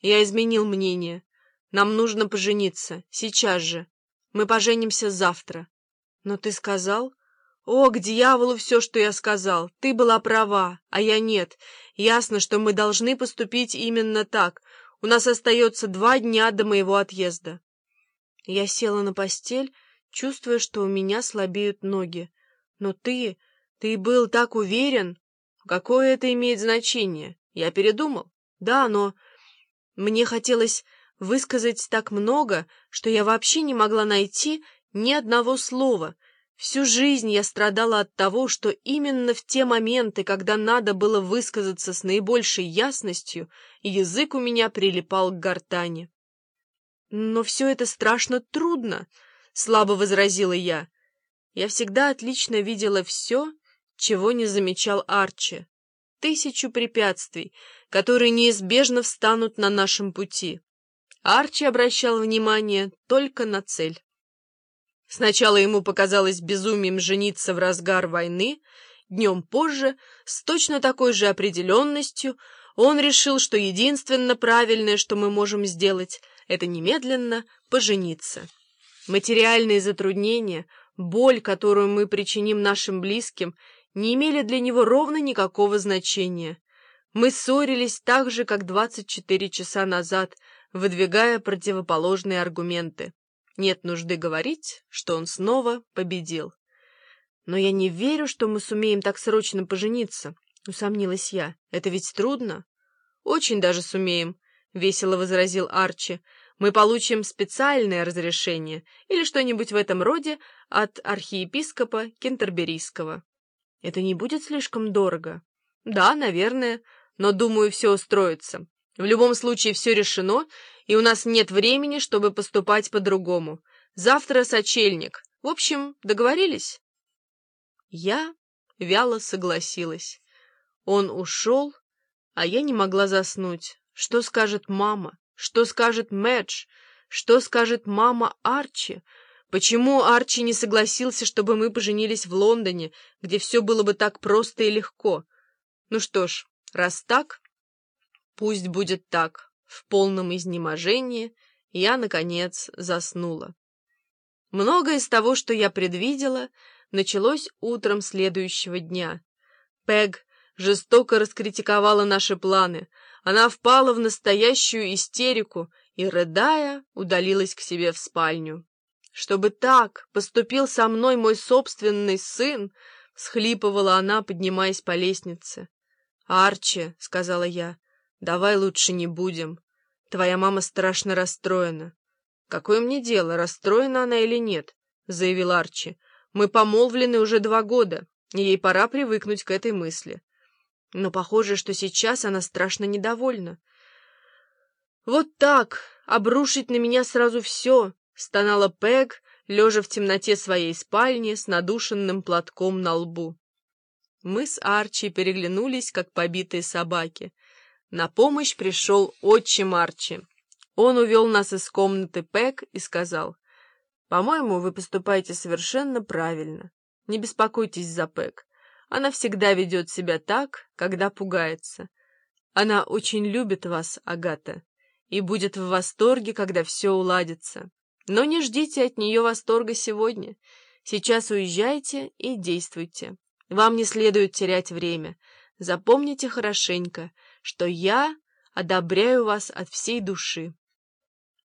Я изменил мнение. Нам нужно пожениться. Сейчас же. Мы поженимся завтра. Но ты сказал... О, к дьяволу все, что я сказал. Ты была права, а я нет. Ясно, что мы должны поступить именно так. У нас остается два дня до моего отъезда. Я села на постель, чувствуя, что у меня слабеют ноги. Но ты... ты был так уверен. Какое это имеет значение? Я передумал. Да, но... Мне хотелось высказать так много, что я вообще не могла найти ни одного слова. Всю жизнь я страдала от того, что именно в те моменты, когда надо было высказаться с наибольшей ясностью, язык у меня прилипал к гортани. «Но все это страшно трудно», — слабо возразила я. Я всегда отлично видела все, чего не замечал Арчи. Тысячу препятствий, которые неизбежно встанут на нашем пути. Арчи обращал внимание только на цель. Сначала ему показалось безумием жениться в разгар войны, днем позже, с точно такой же определенностью, он решил, что единственно правильное, что мы можем сделать, это немедленно пожениться. Материальные затруднения, боль, которую мы причиним нашим близким, не имели для него ровно никакого значения. Мы ссорились так же, как 24 часа назад, выдвигая противоположные аргументы. Нет нужды говорить, что он снова победил. «Но я не верю, что мы сумеем так срочно пожениться», — усомнилась я. «Это ведь трудно». «Очень даже сумеем», — весело возразил Арчи. «Мы получим специальное разрешение или что-нибудь в этом роде от архиепископа Кентерберийского». «Это не будет слишком дорого?» «Да, наверное, но, думаю, все устроится. В любом случае все решено, и у нас нет времени, чтобы поступать по-другому. Завтра сочельник. В общем, договорились?» Я вяло согласилась. Он ушел, а я не могла заснуть. Что скажет мама? Что скажет Мэдж? Что скажет мама Арчи? Почему Арчи не согласился, чтобы мы поженились в Лондоне, где все было бы так просто и легко? Ну что ж, раз так, пусть будет так. В полном изнеможении я, наконец, заснула. Многое из того, что я предвидела, началось утром следующего дня. Пег жестоко раскритиковала наши планы. Она впала в настоящую истерику и, рыдая, удалилась к себе в спальню. «Чтобы так поступил со мной мой собственный сын!» — схлипывала она, поднимаясь по лестнице. «Арчи», — сказала я, Давай лучше не будем. Твоя мама страшно расстроена. Какое мне дело, расстроена она или нет, заявил Арчи. Мы помолвлены уже два года, и ей пора привыкнуть к этой мысли. Но похоже, что сейчас она страшно недовольна. Вот так, обрушить на меня сразу все, стонала Пэг, лежа в темноте своей спальни с надушенным платком на лбу. Мы с Арчи переглянулись, как побитые собаки — на помощь пришел отчим Арчи. Он увел нас из комнаты Пэк и сказал, «По-моему, вы поступаете совершенно правильно. Не беспокойтесь за Пэк. Она всегда ведет себя так, когда пугается. Она очень любит вас, Агата, и будет в восторге, когда все уладится. Но не ждите от нее восторга сегодня. Сейчас уезжайте и действуйте. Вам не следует терять время. Запомните хорошенько — что я одобряю вас от всей души.